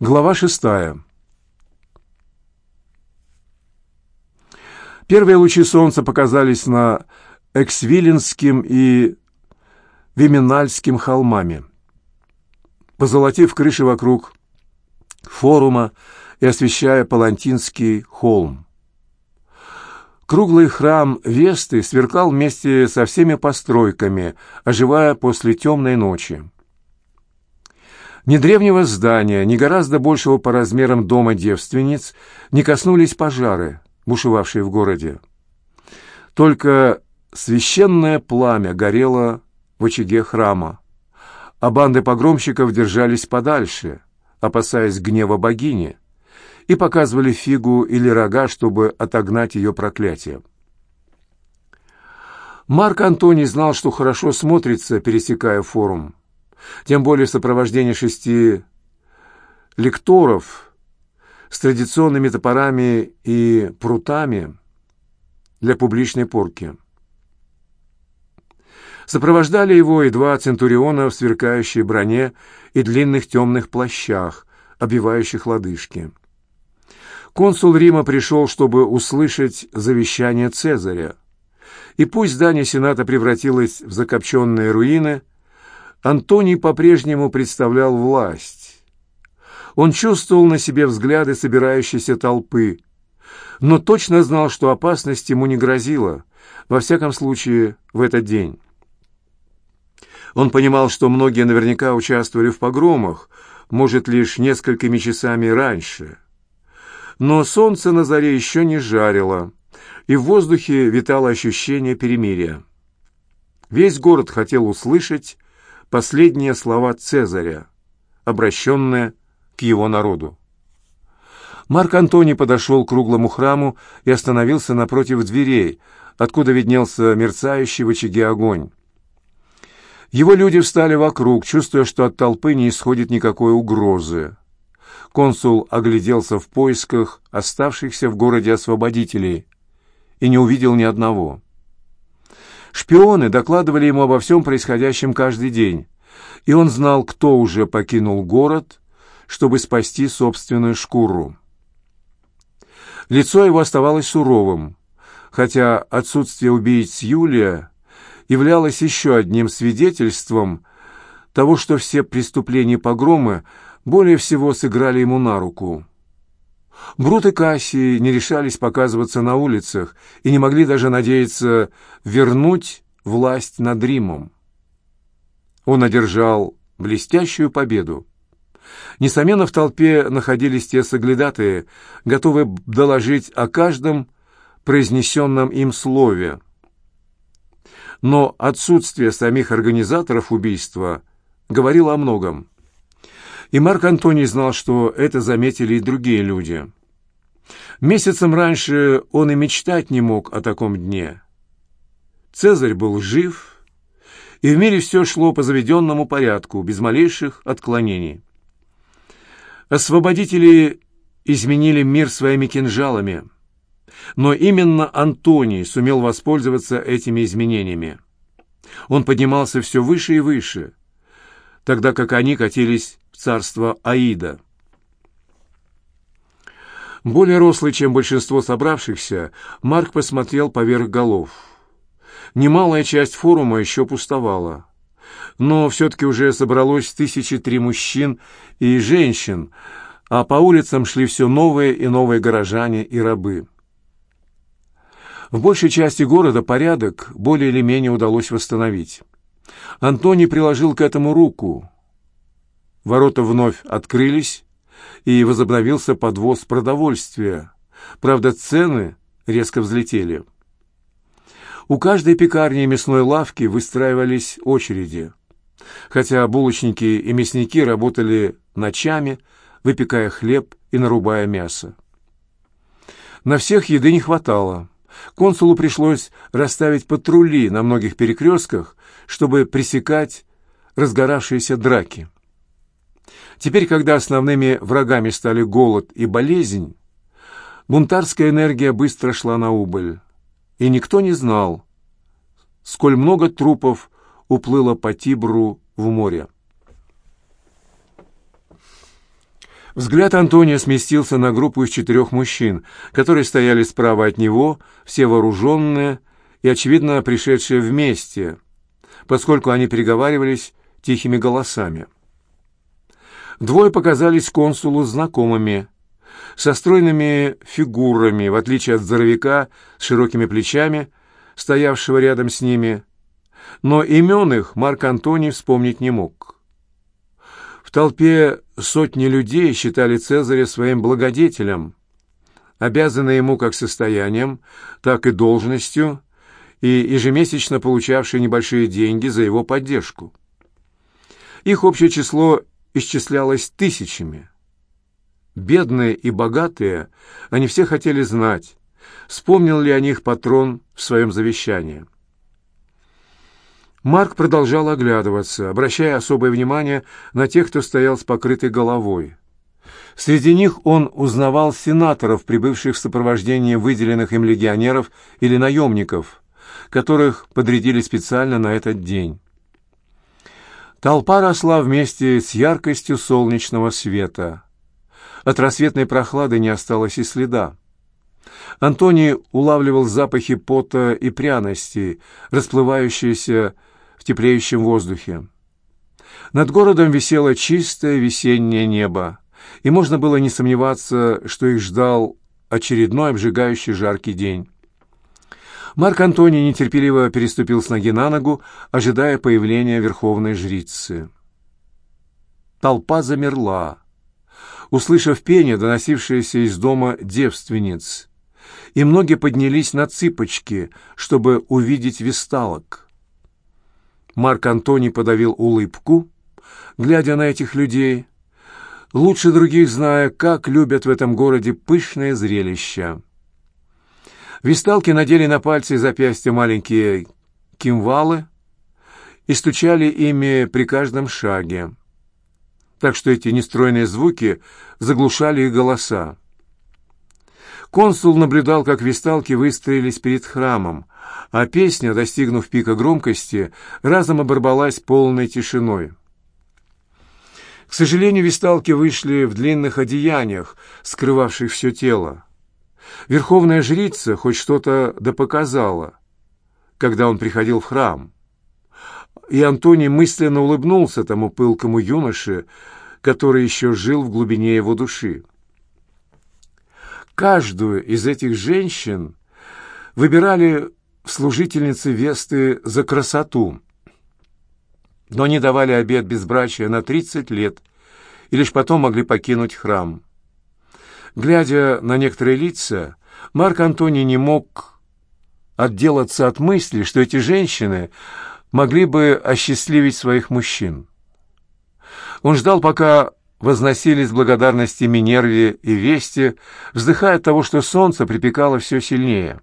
Глава шестая. Первые лучи солнца показались на Эксвилинским и Виминальским холмами. Позолотив крыши вокруг форума и освещая Палантинский холм. Круглый храм Весты сверкал вместе со всеми постройками, оживая после темной ночи. Ни древнего здания, ни гораздо большего по размерам дома девственниц не коснулись пожары, бушевавшие в городе. Только священное пламя горело в очаге храма, а банды погромщиков держались подальше, опасаясь гнева богини, и показывали фигу или рога, чтобы отогнать ее проклятие. Марк Антоний знал, что хорошо смотрится, пересекая форум тем более в сопровождении шести лекторов с традиционными топорами и прутами для публичной порки. Сопровождали его и два центуриона в сверкающей броне и длинных темных плащах, обвивающих лодыжки. Консул Рима пришел, чтобы услышать завещание Цезаря. И пусть здание Сената превратилось в закопченные руины, Антоний по-прежнему представлял власть. Он чувствовал на себе взгляды собирающейся толпы, но точно знал, что опасность ему не грозила, во всяком случае, в этот день. Он понимал, что многие наверняка участвовали в погромах, может, лишь несколькими часами раньше. Но солнце на заре еще не жарило, и в воздухе витало ощущение перемирия. Весь город хотел услышать последние слова Цезаря, обращенные к его народу. Марк Антоний подошел к круглому храму и остановился напротив дверей, откуда виднелся мерцающий в очаге огонь. Его люди встали вокруг, чувствуя, что от толпы не исходит никакой угрозы. Консул огляделся в поисках оставшихся в городе освободителей и не увидел ни одного. Шпионы докладывали ему обо всем происходящем каждый день, и он знал, кто уже покинул город, чтобы спасти собственную шкуру. Лицо его оставалось суровым, хотя отсутствие убийц Юлия являлось еще одним свидетельством того, что все преступления погромы более всего сыграли ему на руку. Брут и Кассий не решались показываться на улицах и не могли даже надеяться вернуть власть над Римом. Он одержал блестящую победу. Несомненно, в толпе находились те соглядатые, готовые доложить о каждом произнесенном им слове. Но отсутствие самих организаторов убийства говорило о многом. И Марк Антоний знал, что это заметили и другие люди. Месяцем раньше он и мечтать не мог о таком дне. Цезарь был жив, и в мире все шло по заведенному порядку, без малейших отклонений. Освободители изменили мир своими кинжалами, но именно Антоний сумел воспользоваться этими изменениями. Он поднимался все выше и выше, тогда как они катились царства Аида. Более рослый, чем большинство собравшихся, Марк посмотрел поверх голов. Немалая часть форума еще пустовала. Но все-таки уже собралось тысячи три мужчин и женщин, а по улицам шли все новые и новые горожане и рабы. В большей части города порядок более или менее удалось восстановить. Антоний приложил к этому руку. Ворота вновь открылись, и возобновился подвоз продовольствия. Правда, цены резко взлетели. У каждой пекарни и мясной лавки выстраивались очереди, хотя булочники и мясники работали ночами, выпекая хлеб и нарубая мясо. На всех еды не хватало. Консулу пришлось расставить патрули на многих перекрестках, чтобы пресекать разгоравшиеся драки. Теперь, когда основными врагами стали голод и болезнь, бунтарская энергия быстро шла на убыль, и никто не знал, сколь много трупов уплыло по Тибру в море. Взгляд Антония сместился на группу из четырех мужчин, которые стояли справа от него, все вооруженные и, очевидно, пришедшие вместе, поскольку они переговаривались тихими голосами. Двое показались консулу знакомыми, со стройными фигурами, в отличие от здоровяка с широкими плечами, стоявшего рядом с ними, но имен их Марк Антоний вспомнить не мог. В толпе сотни людей считали Цезаря своим благодетелем, обязанные ему как состоянием, так и должностью, и ежемесячно получавшие небольшие деньги за его поддержку. Их общее число исчислялось тысячами. Бедные и богатые, они все хотели знать, вспомнил ли о них патрон в своем завещании. Марк продолжал оглядываться, обращая особое внимание на тех, кто стоял с покрытой головой. Среди них он узнавал сенаторов, прибывших в сопровождении выделенных им легионеров или наемников, которых подрядили специально на этот день. Толпа росла вместе с яркостью солнечного света. От рассветной прохлады не осталось и следа. Антоний улавливал запахи пота и пряности, расплывающиеся в теплеющем воздухе. Над городом висело чистое весеннее небо, и можно было не сомневаться, что их ждал очередной обжигающий жаркий день. Марк Антоний нетерпеливо переступил с ноги на ногу, ожидая появления верховной жрицы. Толпа замерла, услышав пение, доносившееся из дома девственниц, и многие поднялись на цыпочки, чтобы увидеть висталок. Марк Антоний подавил улыбку, глядя на этих людей, лучше других зная, как любят в этом городе пышное зрелище. Висталки надели на пальцы и запястья маленькие кимвалы и стучали ими при каждом шаге, так что эти нестройные звуки заглушали их голоса. Консул наблюдал, как висталки выстроились перед храмом, а песня, достигнув пика громкости, разом оборвалась полной тишиной. К сожалению, висталки вышли в длинных одеяниях, скрывавших все тело. Верховная жрица хоть что-то допоказала, когда он приходил в храм. И Антоний мысленно улыбнулся тому пылкому юноше, который еще жил в глубине его души. Каждую из этих женщин выбирали служительницы Весты за красоту, но не давали обет безбрачия на 30 лет и лишь потом могли покинуть храм. Глядя на некоторые лица, Марк Антоний не мог отделаться от мысли, что эти женщины могли бы осчастливить своих мужчин. Он ждал, пока возносились благодарности Минерве и Вести, вздыхая от того, что солнце припекало все сильнее.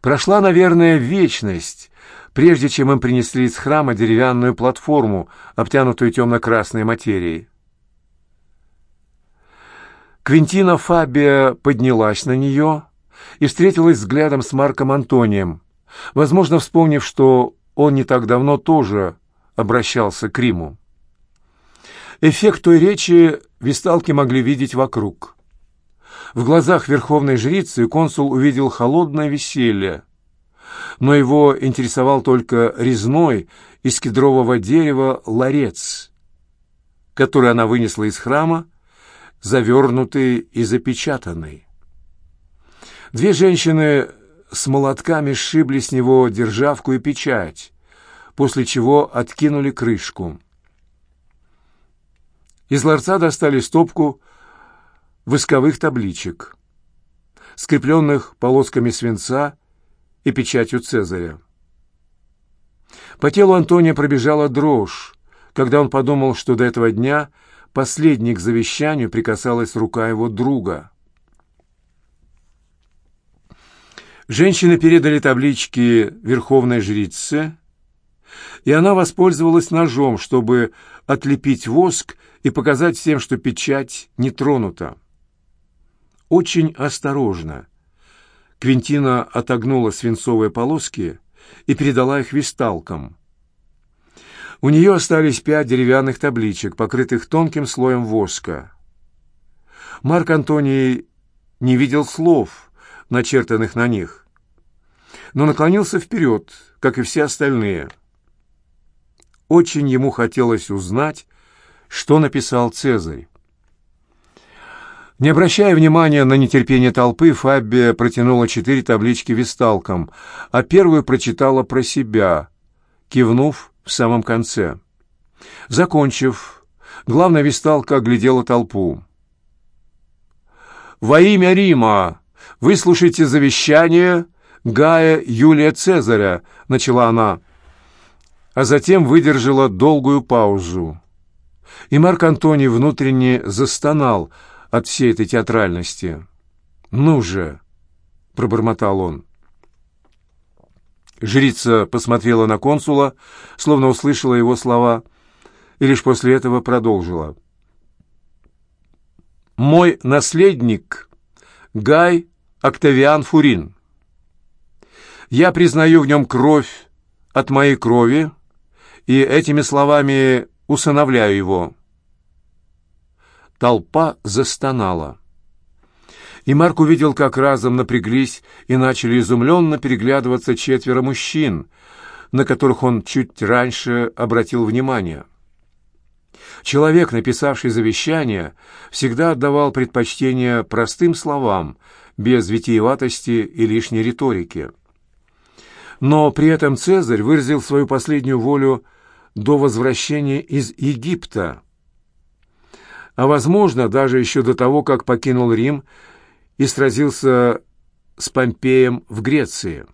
Прошла, наверное, вечность, прежде чем им принесли из храма деревянную платформу, обтянутую темно-красной материей. Квинтина Фабия поднялась на нее и встретилась взглядом с Марком Антонием, возможно, вспомнив, что он не так давно тоже обращался к Риму. Эффект той речи висталки могли видеть вокруг. В глазах верховной жрицы консул увидел холодное веселье, но его интересовал только резной из кедрового дерева ларец, который она вынесла из храма, завернутый и запечатанный. Две женщины с молотками сшибли с него державку и печать, после чего откинули крышку. Из ларца достали стопку восковых табличек, скрепленных полосками свинца и печатью Цезаря. По телу Антония пробежала дрожь, когда он подумал, что до этого дня последней к завещанию прикасалась рука его друга. Женщины передали таблички верховной жрице, и она воспользовалась ножом, чтобы отлепить воск и показать всем, что печать не тронута. Очень осторожно Квинтина отогнула свинцовые полоски и передала их висталкам. У нее остались пять деревянных табличек, покрытых тонким слоем воска. Марк Антоний не видел слов, начертанных на них, но наклонился вперед, как и все остальные. Очень ему хотелось узнать, что написал Цезарь. Не обращая внимания на нетерпение толпы, Фабия протянула четыре таблички висталкам, а первую прочитала про себя, кивнув в самом конце. Закончив, главная висталка оглядела толпу. «Во имя Рима! Выслушайте завещание Гая Юлия Цезаря!» — начала она, а затем выдержала долгую паузу. И Марк Антоний внутренне застонал — от всей этой театральности. «Ну же!» — пробормотал он. Жрица посмотрела на консула, словно услышала его слова, и лишь после этого продолжила. «Мой наследник — Гай Октавиан Фурин. Я признаю в нем кровь от моей крови, и этими словами усыновляю его». Толпа застонала. И Марк увидел, как разом напряглись и начали изумленно переглядываться четверо мужчин, на которых он чуть раньше обратил внимание. Человек, написавший завещание, всегда отдавал предпочтение простым словам, без витиеватости и лишней риторики. Но при этом Цезарь выразил свою последнюю волю до возвращения из Египта, а, возможно, даже еще до того, как покинул Рим и сразился с Помпеем в Греции.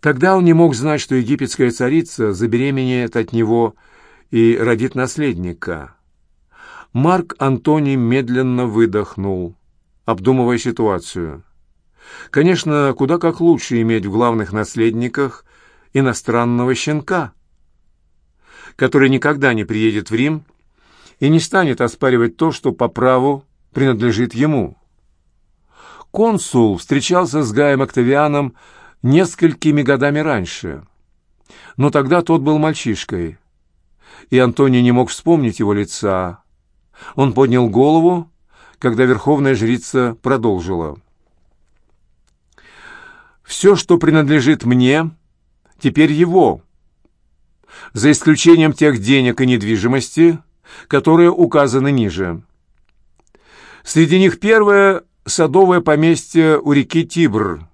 Тогда он не мог знать, что египетская царица забеременеет от него и родит наследника. Марк Антоний медленно выдохнул, обдумывая ситуацию. Конечно, куда как лучше иметь в главных наследниках иностранного щенка, который никогда не приедет в Рим и не станет оспаривать то, что по праву принадлежит ему. Консул встречался с Гаем Октавианом несколькими годами раньше, но тогда тот был мальчишкой, и Антоний не мог вспомнить его лица. Он поднял голову, когда верховная жрица продолжила. «Все, что принадлежит мне, теперь его, за исключением тех денег и недвижимости, которые указаны ниже. Среди них первое – садовое поместье у реки Тибр.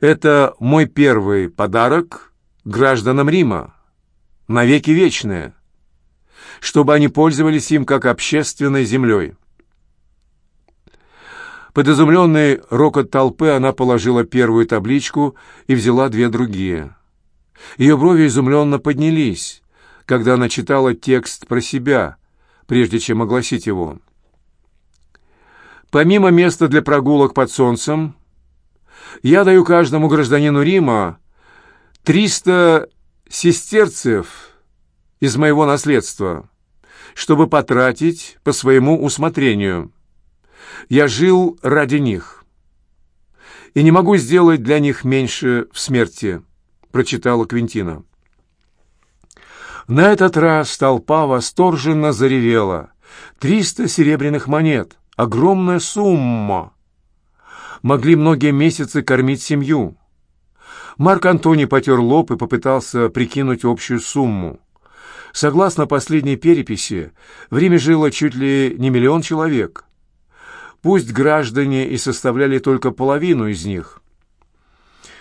Это мой первый подарок гражданам Рима, навеки вечное, чтобы они пользовались им как общественной землей. Под изумленный рокот толпы она положила первую табличку и взяла две другие. Ее брови изумленно поднялись когда она читала текст про себя, прежде чем огласить его. Помимо места для прогулок под солнцем, я даю каждому гражданину Рима 300 сестерцев из моего наследства, чтобы потратить по своему усмотрению. Я жил ради них и не могу сделать для них меньше в смерти, прочитала Квинтина. На этот раз толпа восторженно заревела. Триста серебряных монет. Огромная сумма. Могли многие месяцы кормить семью. Марк Антоний потер лоб и попытался прикинуть общую сумму. Согласно последней переписи, в Риме жило чуть ли не миллион человек. Пусть граждане и составляли только половину из них.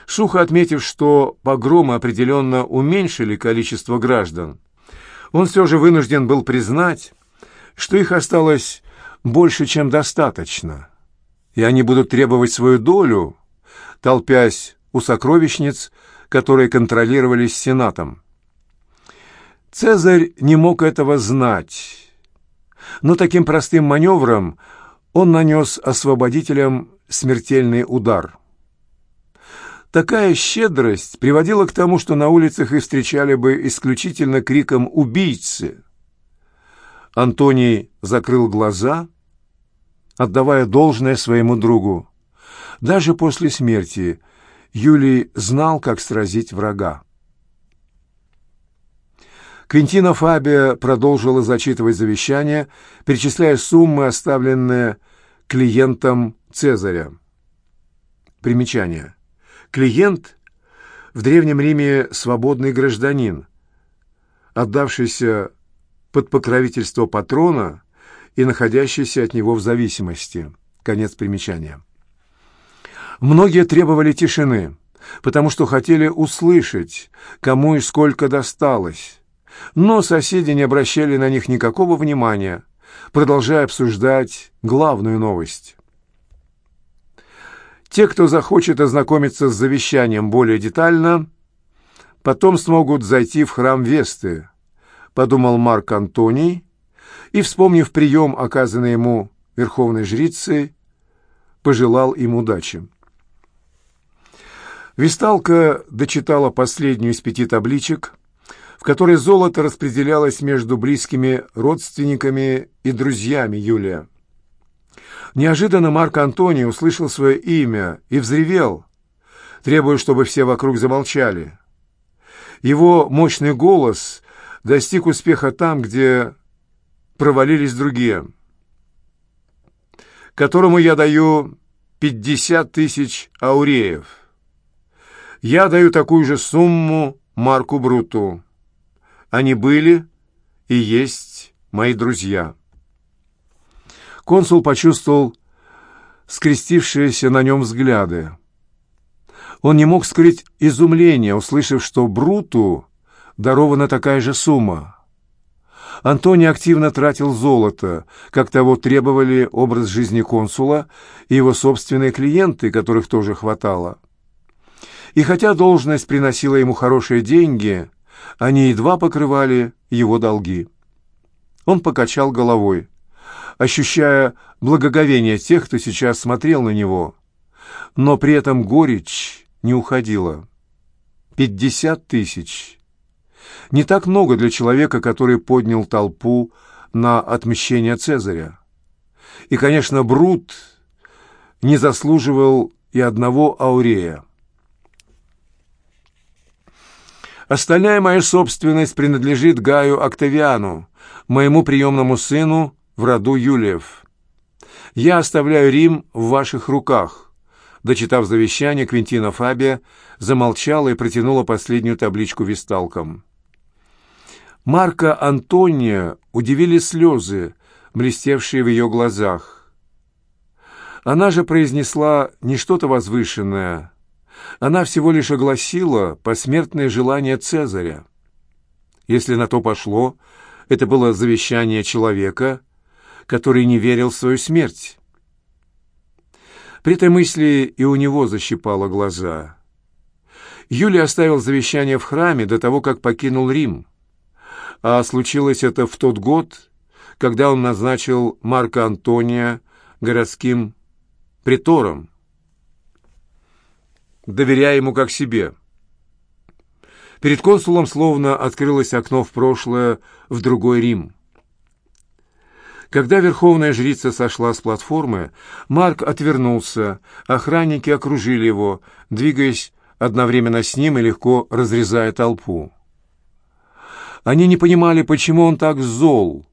Сухо отметив, что погромы определенно уменьшили количество граждан, он все же вынужден был признать, что их осталось больше, чем достаточно, и они будут требовать свою долю, толпясь у сокровищниц, которые контролировались Сенатом. Цезарь не мог этого знать, но таким простым маневром он нанес освободителям смертельный удар. Такая щедрость приводила к тому, что на улицах их встречали бы исключительно криком «Убийцы!». Антоний закрыл глаза, отдавая должное своему другу. Даже после смерти Юлий знал, как сразить врага. Квинтина Фабия продолжила зачитывать завещание, перечисляя суммы, оставленные клиентом Цезаря. Примечание. Клиент в Древнем Риме свободный гражданин, отдавшийся под покровительство патрона и находящийся от него в зависимости. Конец примечания. Многие требовали тишины, потому что хотели услышать, кому и сколько досталось. Но соседи не обращали на них никакого внимания, продолжая обсуждать главную новость. Те, кто захочет ознакомиться с завещанием более детально, потом смогут зайти в храм Весты, подумал Марк Антоний, и, вспомнив прием, оказанный ему верховной жрицей, пожелал им удачи. Висталка дочитала последнюю из пяти табличек, в которой золото распределялось между близкими родственниками и друзьями Юлия. Неожиданно Марк Антоний услышал свое имя и взревел, требуя, чтобы все вокруг замолчали. Его мощный голос достиг успеха там, где провалились другие, которому я даю пятьдесят тысяч ауреев. Я даю такую же сумму Марку Бруту. Они были и есть мои друзья. Консул почувствовал скрестившиеся на нем взгляды. Он не мог скрыть изумление, услышав, что Бруту дарована такая же сумма. Антоний активно тратил золото, как того требовали образ жизни консула и его собственные клиенты, которых тоже хватало. И хотя должность приносила ему хорошие деньги, они едва покрывали его долги. Он покачал головой, ощущая благоговение тех, кто сейчас смотрел на него, но при этом горечь не уходила. Пятьдесят тысяч. Не так много для человека, который поднял толпу на отмщение Цезаря. И, конечно, Брут не заслуживал и одного аурея. Остальная моя собственность принадлежит Гаю Октавиану, моему приемному сыну в роду Юлиев. Я оставляю Рим в ваших руках». Дочитав завещание, Квинтина Фабия замолчала и протянула последнюю табличку висталкам. Марка Антония удивили слезы, блестевшие в ее глазах. Она же произнесла не что-то возвышенное, она всего лишь огласила посмертное желание Цезаря. Если на то пошло, это было завещание человека, который не верил в свою смерть. При этой мысли и у него защипало глаза. Юлий оставил завещание в храме до того, как покинул Рим. А случилось это в тот год, когда он назначил Марка Антония городским притором доверяя ему как себе. Перед консулом словно открылось окно в прошлое, в другой Рим. Когда верховная жрица сошла с платформы, Марк отвернулся, охранники окружили его, двигаясь одновременно с ним и легко разрезая толпу. Они не понимали, почему он так зол.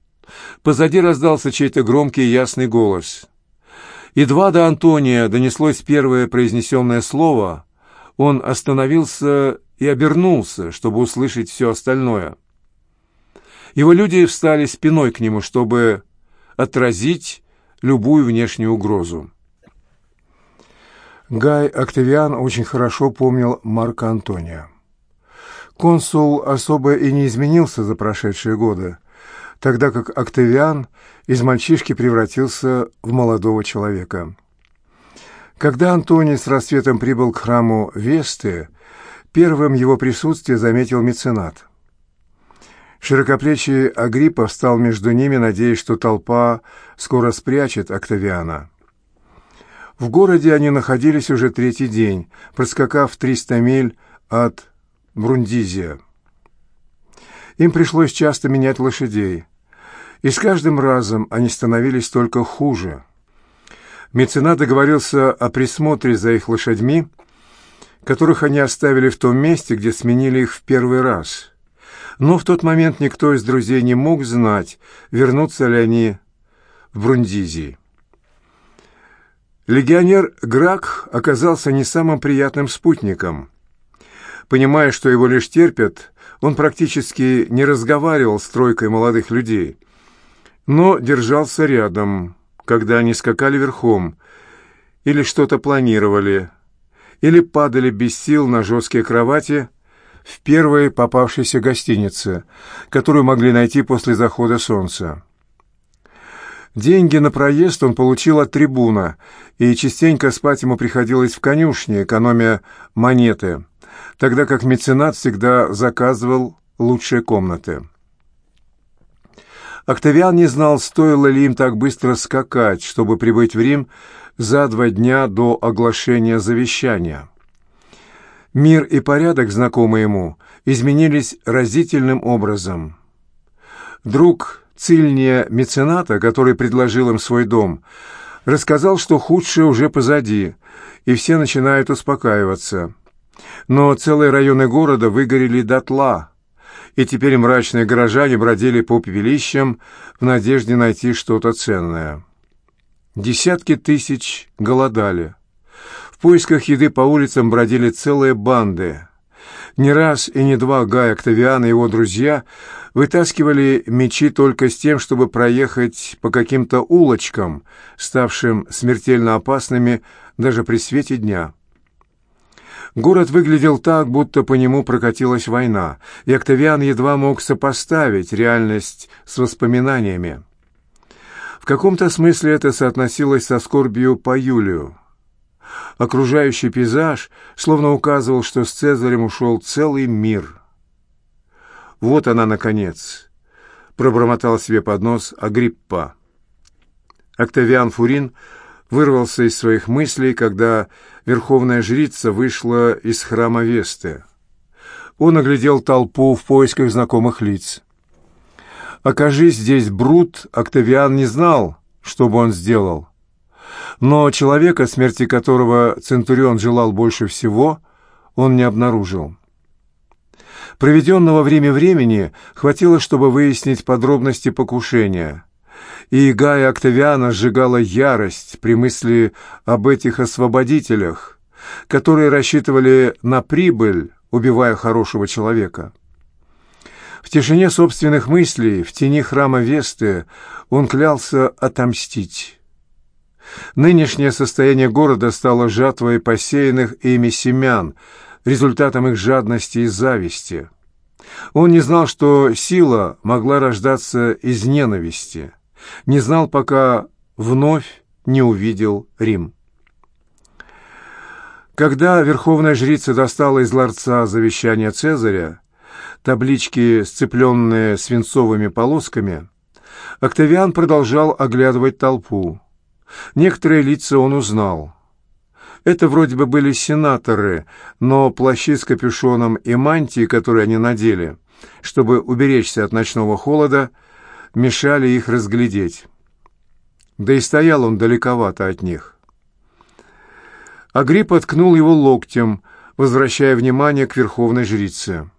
Позади раздался чей-то громкий и ясный голос. Едва до Антония донеслось первое произнесенное слово, он остановился и обернулся, чтобы услышать все остальное. Его люди встали спиной к нему, чтобы отразить любую внешнюю угрозу. Гай Октавиан очень хорошо помнил Марка Антония. Консул особо и не изменился за прошедшие годы, тогда как Октавиан из мальчишки превратился в молодого человека. Когда Антоний с рассветом прибыл к храму Весты, первым его присутствие заметил меценат. Широкоплечий Агриппа встал между ними, надеясь, что толпа скоро спрячет Октавиана. В городе они находились уже третий день, проскакав 300 миль от Брундизия. Им пришлось часто менять лошадей, и с каждым разом они становились только хуже – Меценат договорился о присмотре за их лошадьми, которых они оставили в том месте, где сменили их в первый раз. Но в тот момент никто из друзей не мог знать, вернутся ли они в Брундизии. Легионер Грак оказался не самым приятным спутником. Понимая, что его лишь терпят, он практически не разговаривал с тройкой молодых людей, но держался рядом, когда они скакали верхом, или что-то планировали, или падали без сил на жесткие кровати в первой попавшейся гостинице, которую могли найти после захода солнца. Деньги на проезд он получил от трибуна, и частенько спать ему приходилось в конюшне, экономя монеты, тогда как меценат всегда заказывал лучшие комнаты. Октавиан не знал, стоило ли им так быстро скакать, чтобы прибыть в Рим за два дня до оглашения завещания. Мир и порядок, знакомые ему, изменились разительным образом. Друг Цильния мецената, который предложил им свой дом, рассказал, что худшее уже позади, и все начинают успокаиваться. Но целые районы города выгорели дотла, и теперь мрачные горожане бродили по пепелищам в надежде найти что-то ценное. Десятки тысяч голодали. В поисках еды по улицам бродили целые банды. Не раз и не два Гай Октавиан и его друзья вытаскивали мечи только с тем, чтобы проехать по каким-то улочкам, ставшим смертельно опасными даже при свете дня. Город выглядел так, будто по нему прокатилась война, и Октавиан едва мог сопоставить реальность с воспоминаниями. В каком-то смысле это соотносилось со скорбью по Юлию. Окружающий пейзаж словно указывал, что с Цезарем ушел целый мир. «Вот она, наконец!» — пробормотал себе под нос Агриппа. Октавиан Фурин вырвался из своих мыслей, когда верховная жрица вышла из храма Весты. Он оглядел толпу в поисках знакомых лиц. Окажись здесь Брут, Октавиан не знал, что бы он сделал. Но человека, смерти которого Центурион желал больше всего, он не обнаружил. Проведенного время времени хватило, чтобы выяснить подробности покушения. И Гая Октавиана сжигала ярость при мысли об этих освободителях, которые рассчитывали на прибыль, убивая хорошего человека. В тишине собственных мыслей, в тени храма Весты, он клялся отомстить. Нынешнее состояние города стало жатвой посеянных ими семян, результатом их жадности и зависти. Он не знал, что сила могла рождаться из ненависти, не знал, пока вновь не увидел Рим. Когда верховная жрица достала из ларца завещание Цезаря, таблички, сцепленные свинцовыми полосками, Октавиан продолжал оглядывать толпу. Некоторые лица он узнал. Это вроде бы были сенаторы, но плащи с капюшоном и мантии, которые они надели, чтобы уберечься от ночного холода, мешали их разглядеть. Да и стоял он далековато от них. Агрипп ткнул его локтем, возвращая внимание к верховной жрице.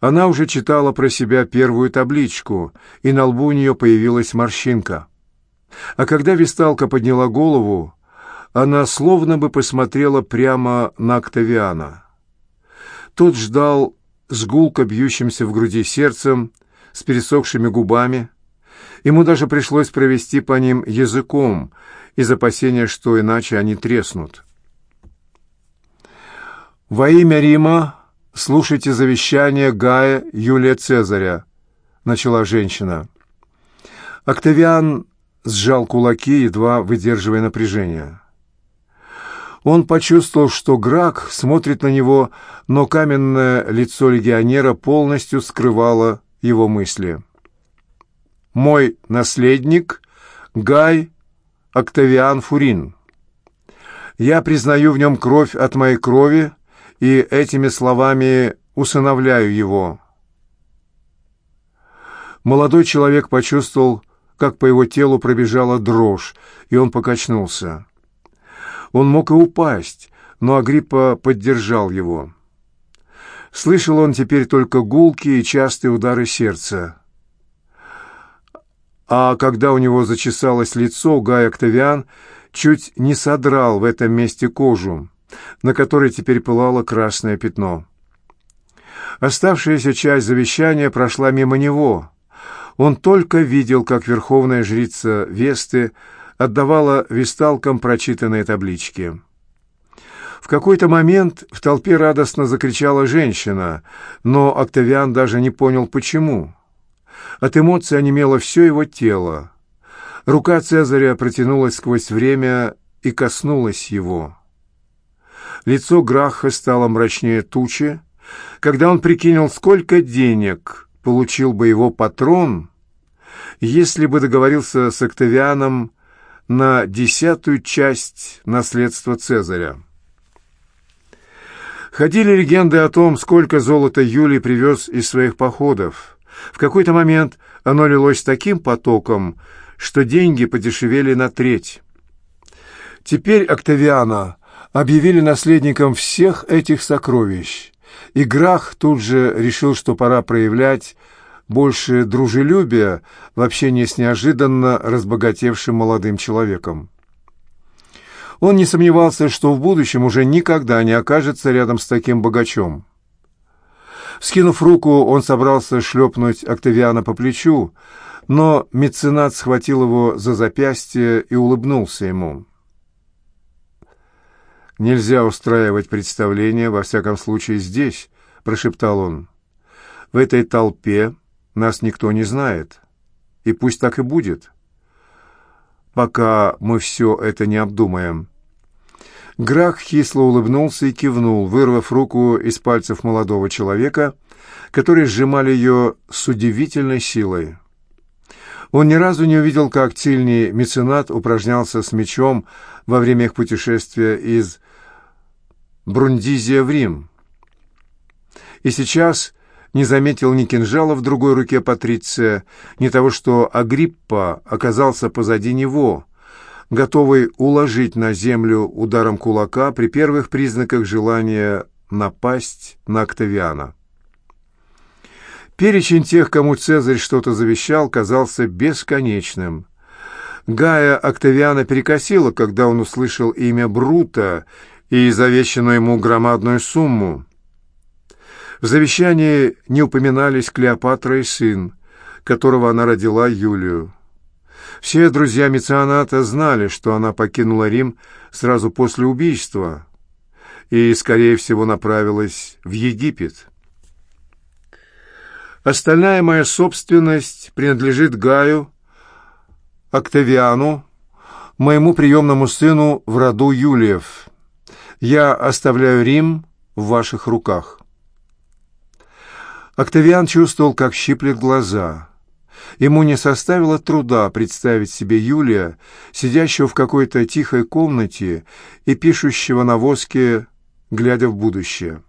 Она уже читала про себя первую табличку, и на лбу у нее появилась морщинка — а когда Висталка подняла голову, она словно бы посмотрела прямо на Октавиана. Тот ждал с гулко бьющимся в груди сердцем, с пересохшими губами. Ему даже пришлось провести по ним языком из опасения, что иначе они треснут. «Во имя Рима слушайте завещание Гая Юлия Цезаря», — начала женщина. Октавиан сжал кулаки, едва выдерживая напряжение. Он почувствовал, что Грак смотрит на него, но каменное лицо легионера полностью скрывало его мысли. «Мой наследник — Гай Октавиан Фурин. Я признаю в нем кровь от моей крови и этими словами усыновляю его». Молодой человек почувствовал, как по его телу пробежала дрожь, и он покачнулся. Он мог и упасть, но Агриппа поддержал его. Слышал он теперь только гулкие и частые удары сердца. А когда у него зачесалось лицо, Гай Октавиан чуть не содрал в этом месте кожу, на которой теперь пылало красное пятно. Оставшаяся часть завещания прошла мимо него. Он только видел, как верховная жрица Весты отдавала висталкам прочитанные таблички. В какой-то момент в толпе радостно закричала женщина, но Октавиан даже не понял, почему. От эмоций онемело все его тело. Рука Цезаря протянулась сквозь время и коснулась его. Лицо Граха стало мрачнее тучи, когда он прикинул, сколько денег получил бы его патрон, если бы договорился с Октавианом на десятую часть наследства Цезаря. Ходили легенды о том, сколько золота Юлий привез из своих походов. В какой-то момент оно лилось таким потоком, что деньги подешевели на треть. Теперь Октавиана объявили наследником всех этих сокровищ, и Грах тут же решил, что пора проявлять больше дружелюбия в общении с неожиданно разбогатевшим молодым человеком. Он не сомневался, что в будущем уже никогда не окажется рядом с таким богачом. Скинув руку, он собрался шлепнуть Октавиана по плечу, но меценат схватил его за запястье и улыбнулся ему. «Нельзя устраивать представление, во всяком случае здесь», — прошептал он. «В этой толпе нас никто не знает. И пусть так и будет, пока мы все это не обдумаем». Грах кисло улыбнулся и кивнул, вырвав руку из пальцев молодого человека, которые сжимали ее с удивительной силой. Он ни разу не увидел, как Тильний меценат упражнялся с мечом во время их путешествия из Брундизия в Рим. И сейчас не заметил ни кинжала в другой руке Патриция, ни того, что Агриппа оказался позади него, готовый уложить на землю ударом кулака при первых признаках желания напасть на Октавиана. Перечень тех, кому Цезарь что-то завещал, казался бесконечным. Гая Октавиана перекосила, когда он услышал имя Брута и завещанную ему громадную сумму. В завещании не упоминались Клеопатра и сын, которого она родила Юлию. Все друзья мецената знали, что она покинула Рим сразу после убийства и, скорее всего, направилась в Египет. Остальная моя собственность принадлежит Гаю, Октавиану, моему приемному сыну в роду Юлиев. Я оставляю Рим в ваших руках». Октавиан чувствовал, как щиплет глаза. Ему не составило труда представить себе Юлия, сидящего в какой-то тихой комнате и пишущего на воске, глядя в будущее.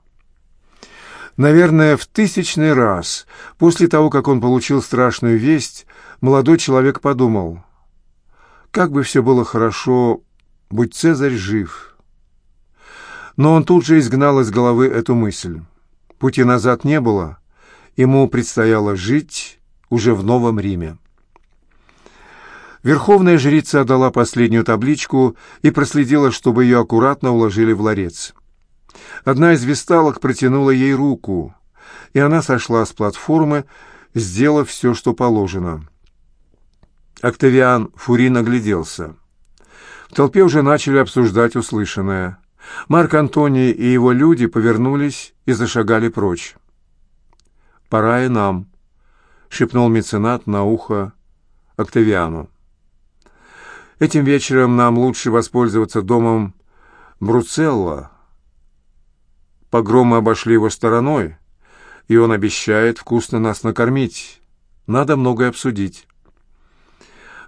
Наверное, в тысячный раз после того, как он получил страшную весть, молодой человек подумал, как бы все было хорошо, будь Цезарь жив. Но он тут же изгнал из головы эту мысль. Пути назад не было, ему предстояло жить уже в Новом Риме. Верховная жрица отдала последнюю табличку и проследила, чтобы ее аккуратно уложили в ларец. Одна из весталок протянула ей руку, и она сошла с платформы, сделав все, что положено. Октавиан Фурин огляделся. В толпе уже начали обсуждать услышанное. Марк Антоний и его люди повернулись и зашагали прочь. «Пора и нам», — шепнул меценат на ухо Октавиану. «Этим вечером нам лучше воспользоваться домом Бруцелла, Погромы обошли его стороной, и он обещает вкусно нас накормить. Надо многое обсудить.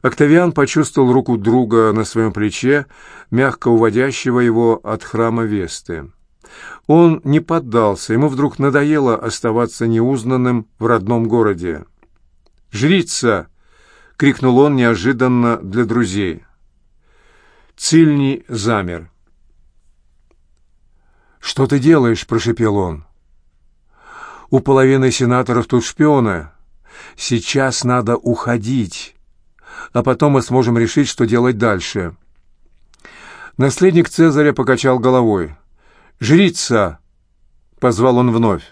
Октавиан почувствовал руку друга на своем плече, мягко уводящего его от храма Весты. Он не поддался, ему вдруг надоело оставаться неузнанным в родном городе. «Жрица!» — крикнул он неожиданно для друзей. Цильни замер. «Что ты делаешь?» — прошепел он. У половины сенаторов тут шпионы. Сейчас надо уходить, а потом мы сможем решить, что делать дальше». Наследник Цезаря покачал головой. «Жрица!» — позвал он вновь.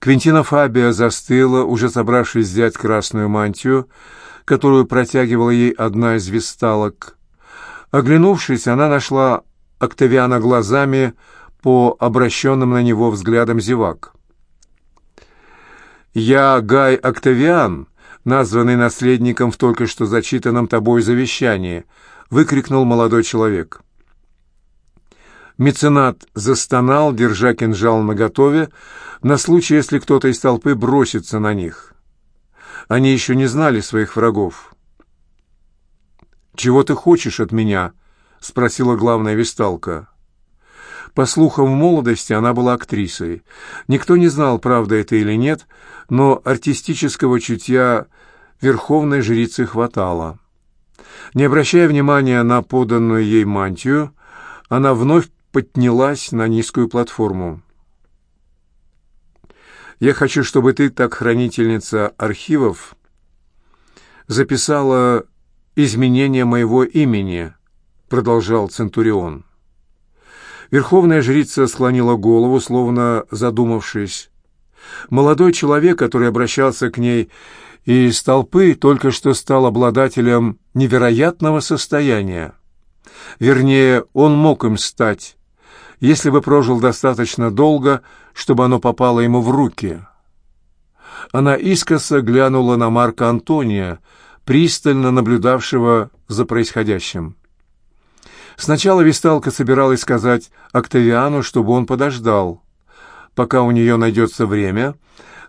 Квинтина Фабия застыла, уже собравшись взять красную мантию, которую протягивала ей одна из висталок. Оглянувшись, она нашла Октавиана глазами по обращенным на него взглядам зевак. «Я Гай Октавиан, названный наследником в только что зачитанном тобой завещании», — выкрикнул молодой человек. Меценат застонал, держа кинжал наготове, на случай, если кто-то из толпы бросится на них. Они еще не знали своих врагов. «Чего ты хочешь от меня?» — спросила главная весталка. По слухам, в молодости она была актрисой. Никто не знал, правда это или нет, но артистического чутья верховной жрицы хватало. Не обращая внимания на поданную ей мантию, она вновь поднялась на низкую платформу. «Я хочу, чтобы ты, так хранительница архивов, записала изменение моего имени», — продолжал Центурион. Верховная жрица склонила голову, словно задумавшись. Молодой человек, который обращался к ней из толпы, только что стал обладателем невероятного состояния. Вернее, он мог им стать, если бы прожил достаточно долго, чтобы оно попало ему в руки. Она искоса глянула на Марка Антония, пристально наблюдавшего за происходящим. Сначала Висталка собиралась сказать Октавиану, чтобы он подождал, пока у нее найдется время,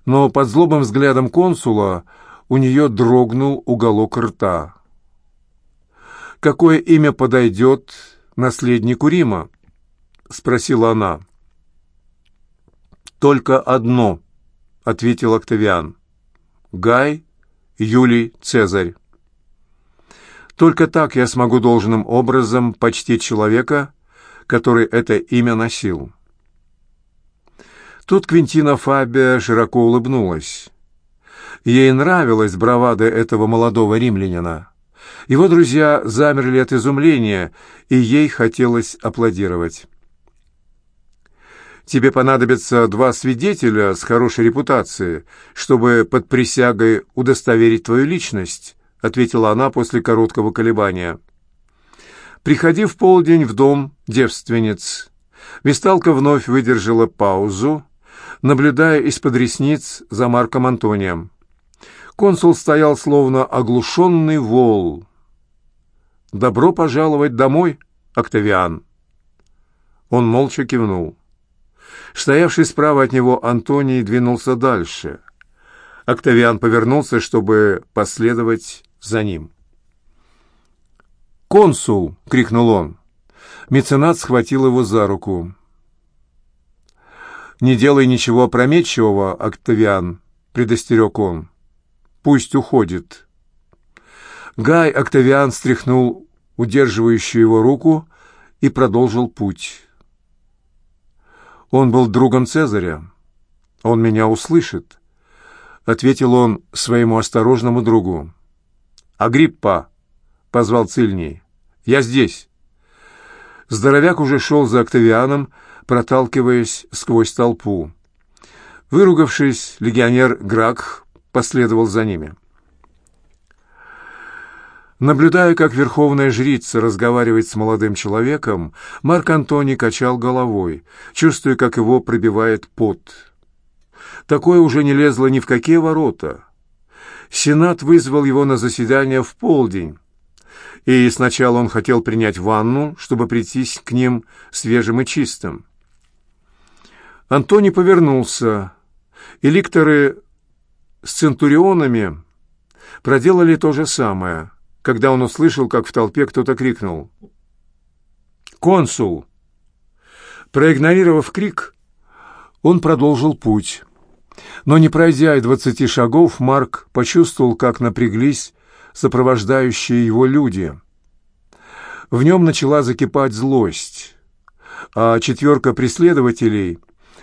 но под злобным взглядом консула у нее дрогнул уголок рта. «Какое имя подойдет наследнику Рима?» — спросила она. «Только одно», — ответил Октавиан. «Гай Юлий Цезарь». Только так я смогу должным образом почтить человека, который это имя носил. Тут Квинтина Фабия широко улыбнулась. Ей нравилась бравада этого молодого римлянина. Его друзья замерли от изумления, и ей хотелось аплодировать. Тебе понадобится два свидетеля с хорошей репутацией, чтобы под присягой удостоверить твою личность», — ответила она после короткого колебания. «Приходи в полдень в дом девственниц». Висталка вновь выдержала паузу, наблюдая из-под ресниц за Марком Антонием. Консул стоял словно оглушенный вол. «Добро пожаловать домой, Октавиан!» Он молча кивнул. Стоявший справа от него Антоний двинулся дальше. Октавиан повернулся, чтобы последовать за ним. «Консул!» — крикнул он. Меценат схватил его за руку. «Не делай ничего опрометчивого, Октавиан», — предостерег он. «Пусть уходит». Гай Октавиан стряхнул удерживающую его руку и продолжил путь. Он был другом Цезаря. Он меня услышит, — ответил он своему осторожному другу. «Агриппа!» — позвал Цильний. «Я здесь!» Здоровяк уже шел за Октавианом, проталкиваясь сквозь толпу. Выругавшись, легионер Грак последовал за ними. Наблюдая, как верховная жрица разговаривает с молодым человеком, Марк Антоний качал головой, чувствуя, как его пробивает пот. Такое уже не лезло ни в какие ворота. Сенат вызвал его на заседание в полдень, и сначала он хотел принять ванну, чтобы прийти к ним свежим и чистым. Антоний повернулся, и ликторы с центурионами проделали то же самое — когда он услышал, как в толпе кто-то крикнул. «Консул!» Проигнорировав крик, он продолжил путь. Но не пройдя и двадцати шагов, Марк почувствовал, как напряглись сопровождающие его люди. В нем начала закипать злость, а четверка преследователей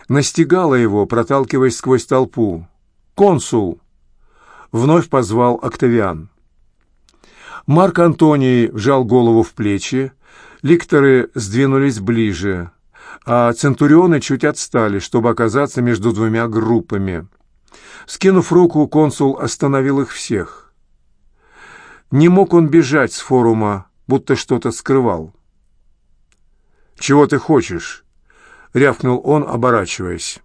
настигала его, проталкиваясь сквозь толпу. «Консул!» — вновь позвал Октавиан. Марк Антоний вжал голову в плечи, ликторы сдвинулись ближе, а центурионы чуть отстали, чтобы оказаться между двумя группами. Скинув руку, консул остановил их всех. Не мог он бежать с форума, будто что-то скрывал. «Чего ты хочешь?» — рявкнул он, оборачиваясь.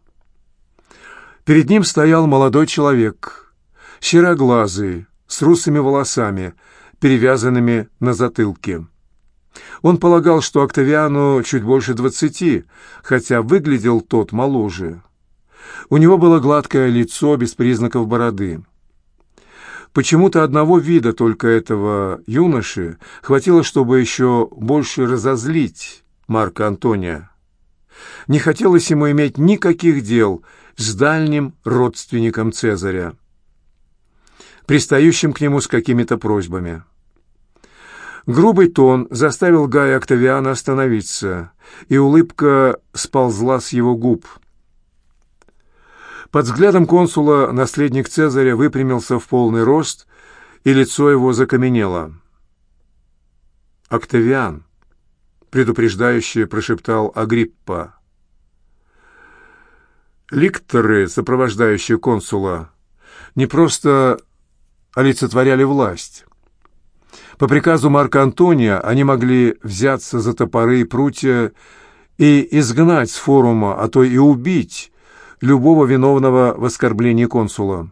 Перед ним стоял молодой человек, сероглазый, с русыми волосами, перевязанными на затылке. Он полагал, что Октавиану чуть больше двадцати, хотя выглядел тот моложе. У него было гладкое лицо без признаков бороды. Почему-то одного вида только этого юноши хватило, чтобы еще больше разозлить Марка Антония. Не хотелось ему иметь никаких дел с дальним родственником Цезаря, пристающим к нему с какими-то просьбами. Грубый тон заставил Гая Октавиана остановиться, и улыбка сползла с его губ. Под взглядом консула наследник Цезаря выпрямился в полный рост, и лицо его закаменело. «Октавиан», — предупреждающе прошептал Агриппа. Ликторы, сопровождающие консула, не просто олицетворяли власть. По приказу Марка Антония они могли взяться за топоры и прутья и изгнать с форума, а то и убить любого виновного в оскорблении консула.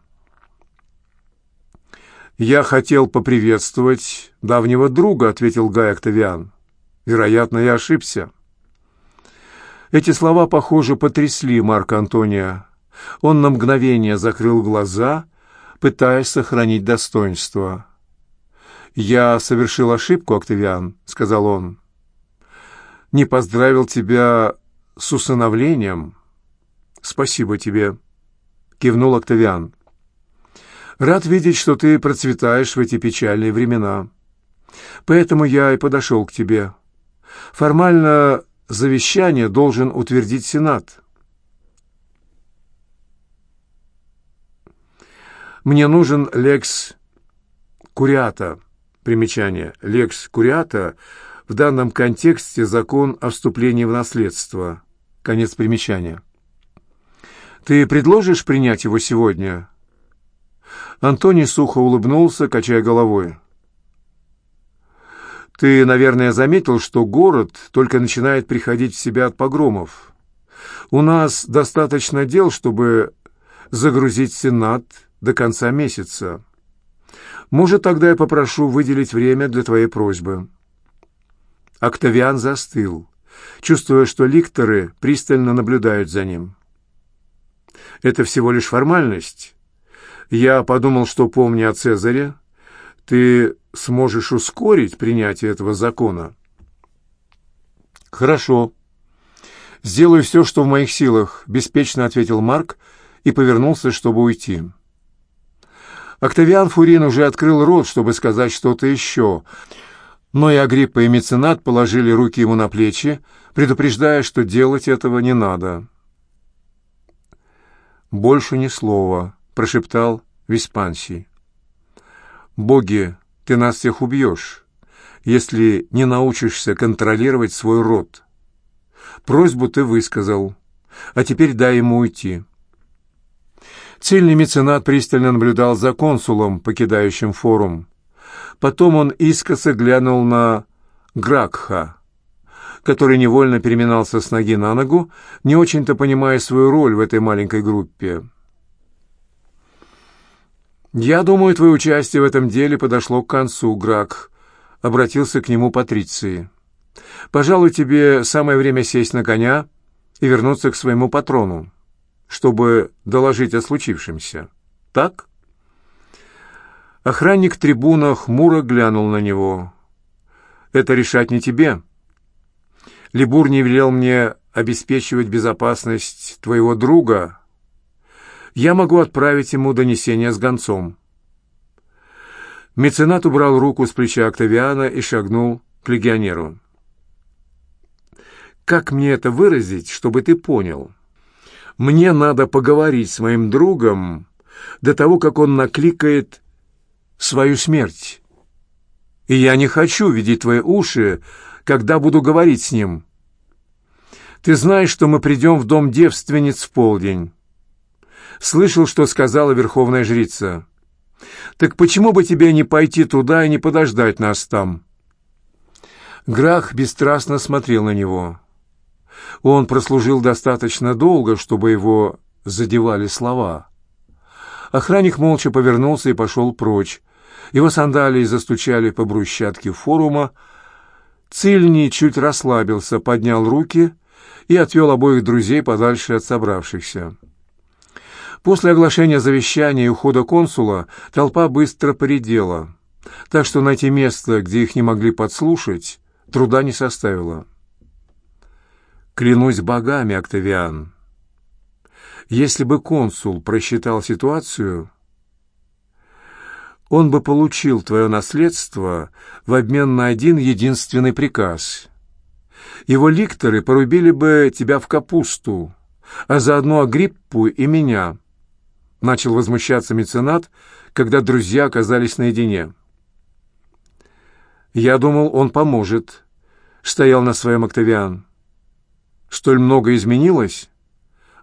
«Я хотел поприветствовать давнего друга», — ответил Гай Октавиан. «Вероятно, я ошибся». Эти слова, похоже, потрясли Марка Антония. Он на мгновение закрыл глаза, пытаясь сохранить достоинство. «Я совершил ошибку, Октавиан», — сказал он. «Не поздравил тебя с усыновлением». «Спасибо тебе», — кивнул Октавиан. «Рад видеть, что ты процветаешь в эти печальные времена. Поэтому я и подошел к тебе. Формально завещание должен утвердить Сенат». «Мне нужен лекс куриата». Примечание. Лекс куриата в данном контексте закон о вступлении в наследство. Конец примечания. Ты предложишь принять его сегодня? Антоний сухо улыбнулся, качая головой. Ты, наверное, заметил, что город только начинает приходить в себя от погромов. У нас достаточно дел, чтобы загрузить Сенат до конца месяца. Может, тогда я попрошу выделить время для твоей просьбы». Октавиан застыл, чувствуя, что ликторы пристально наблюдают за ним. «Это всего лишь формальность. Я подумал, что, помня о Цезаре, ты сможешь ускорить принятие этого закона». «Хорошо. Сделаю все, что в моих силах», — беспечно ответил Марк и повернулся, чтобы уйти. Октавиан Фурин уже открыл рот, чтобы сказать что-то еще, но и Агриппа и Меценат положили руки ему на плечи, предупреждая, что делать этого не надо. «Больше ни слова», — прошептал Виспансий. «Боги, ты нас всех убьешь, если не научишься контролировать свой род. Просьбу ты высказал, а теперь дай ему уйти». Цельный меценат пристально наблюдал за консулом, покидающим форум. Потом он искоса глянул на Гракха, который невольно переминался с ноги на ногу, не очень-то понимая свою роль в этой маленькой группе. «Я думаю, твое участие в этом деле подошло к концу, Грак», — обратился к нему Патриции. «Пожалуй, тебе самое время сесть на коня и вернуться к своему патрону» чтобы доложить о случившемся. Так? Охранник трибуна хмуро глянул на него. «Это решать не тебе. Либур не велел мне обеспечивать безопасность твоего друга. Я могу отправить ему донесение с гонцом». Меценат убрал руку с плеча Октавиана и шагнул к легионеру. «Как мне это выразить, чтобы ты понял?» Мне надо поговорить с моим другом до того, как он накликает свою смерть. И я не хочу видеть твои уши, когда буду говорить с ним. Ты знаешь, что мы придем в дом девственниц в полдень. Слышал, что сказала верховная жрица. Так почему бы тебе не пойти туда и не подождать нас там?» Грах бесстрастно смотрел на него. Он прослужил достаточно долго, чтобы его задевали слова. Охранник молча повернулся и пошел прочь. Его сандалии застучали по брусчатке форума. Цильний чуть расслабился, поднял руки и отвел обоих друзей подальше от собравшихся. После оглашения завещания и ухода консула толпа быстро поредела, так что найти место, где их не могли подслушать, труда не составило. «Клянусь богами, Октавиан, если бы консул просчитал ситуацию, он бы получил твое наследство в обмен на один единственный приказ. Его ликторы порубили бы тебя в капусту, а заодно Агриппу и меня». Начал возмущаться меценат, когда друзья оказались наедине. «Я думал, он поможет», — стоял на своем Октавиан. «Столь много изменилось?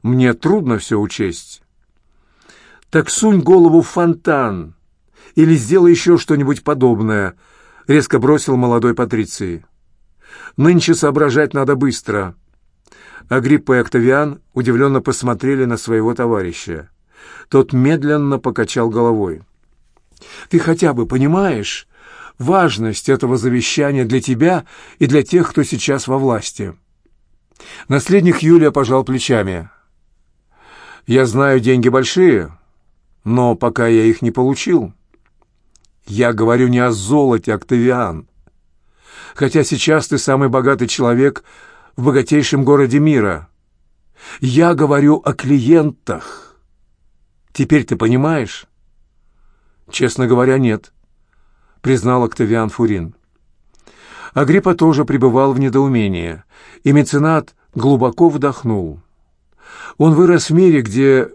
Мне трудно все учесть». «Так сунь голову в фонтан или сделай еще что-нибудь подобное», — резко бросил молодой Патриции. «Нынче соображать надо быстро». Агриппа и Октавиан удивленно посмотрели на своего товарища. Тот медленно покачал головой. «Ты хотя бы понимаешь важность этого завещания для тебя и для тех, кто сейчас во власти?» Наследник Юлия пожал плечами. «Я знаю, деньги большие, но пока я их не получил. Я говорю не о золоте, Октавиан. Хотя сейчас ты самый богатый человек в богатейшем городе мира. Я говорю о клиентах». Теперь ты понимаешь?» «Честно говоря, нет», — признал Октавиан Фурин. Агриппа тоже пребывал в недоумении, и меценат глубоко вдохнул. Он вырос в мире, где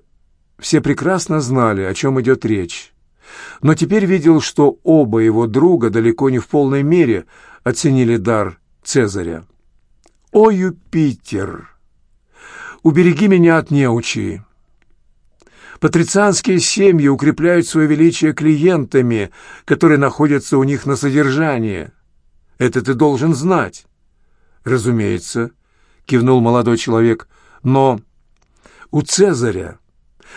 все прекрасно знали, о чем идет речь, но теперь видел, что оба его друга далеко не в полной мере оценили дар Цезаря. «О, Юпитер! Убереги меня от неучи!» Патрицианские семьи укрепляют свое величие клиентами, которые находятся у них на содержании. Это ты должен знать. Разумеется, кивнул молодой человек, но у Цезаря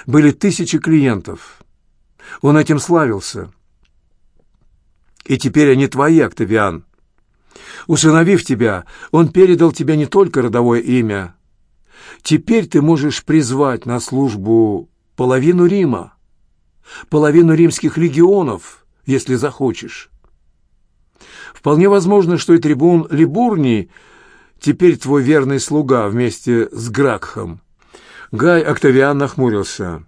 были тысячи клиентов. Он этим славился. И теперь они твои, Октавиан. Усыновив тебя, он передал тебе не только родовое имя. Теперь ты можешь призвать на службу половину Рима, половину римских легионов, если захочешь. Вполне возможно, что и трибун Либурний теперь твой верный слуга вместе с Гракхом. Гай Октавиан нахмурился.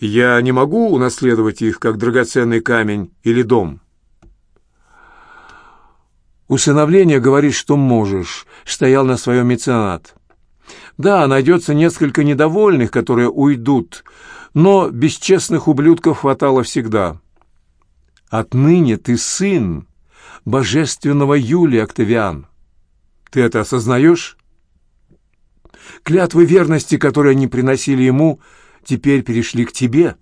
«Я не могу унаследовать их, как драгоценный камень или дом». «Усыновление, говорит, что можешь», — стоял на своем меценат. Да, найдется несколько недовольных, которые уйдут, но бесчестных ублюдков хватало всегда. Отныне ты сын божественного Юлия Октавиан. Ты это осознаешь? Клятвы верности, которые они приносили ему, теперь перешли к тебе.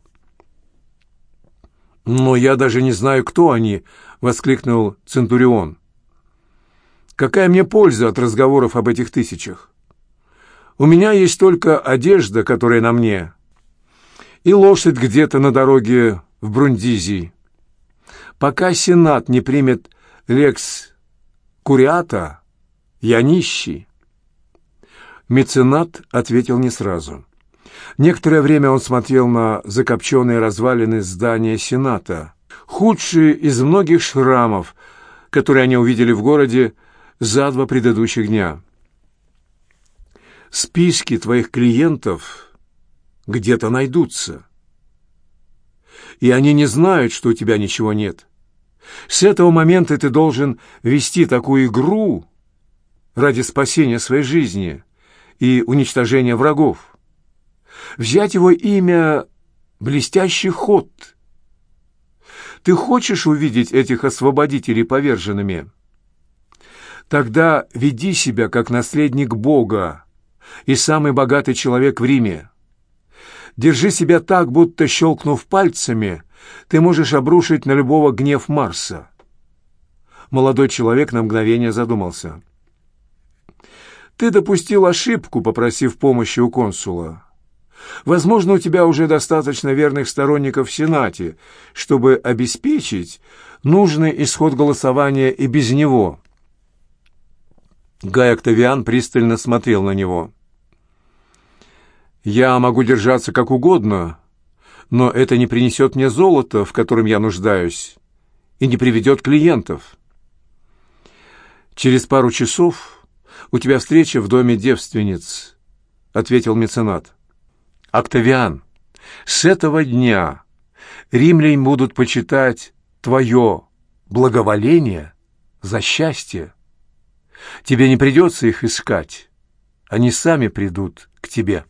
«Но я даже не знаю, кто они!» — воскликнул Центурион. «Какая мне польза от разговоров об этих тысячах? У меня есть только одежда, которая на мне, и лошадь где-то на дороге в Брундизии. Пока Сенат не примет лекс куриата, я нищий. Меценат ответил не сразу. Некоторое время он смотрел на закопченные развалины здания Сената, худшие из многих шрамов, которые они увидели в городе за два предыдущих дня списки твоих клиентов где-то найдутся. И они не знают, что у тебя ничего нет. С этого момента ты должен вести такую игру ради спасения своей жизни и уничтожения врагов. Взять его имя — блестящий ход. Ты хочешь увидеть этих освободителей поверженными? Тогда веди себя как наследник Бога и самый богатый человек в Риме. Держи себя так, будто, щелкнув пальцами, ты можешь обрушить на любого гнев Марса. Молодой человек на мгновение задумался. «Ты допустил ошибку, попросив помощи у консула. Возможно, у тебя уже достаточно верных сторонников в Сенате, чтобы обеспечить нужный исход голосования и без него». Гай Октавиан пристально смотрел на него. «Я могу держаться как угодно, но это не принесет мне золота, в котором я нуждаюсь, и не приведет клиентов». «Через пару часов у тебя встреча в доме девственниц», — ответил меценат. «Октавиан, с этого дня римляне будут почитать твое благоволение за счастье. Тебе не придется их искать, они сами придут к тебе».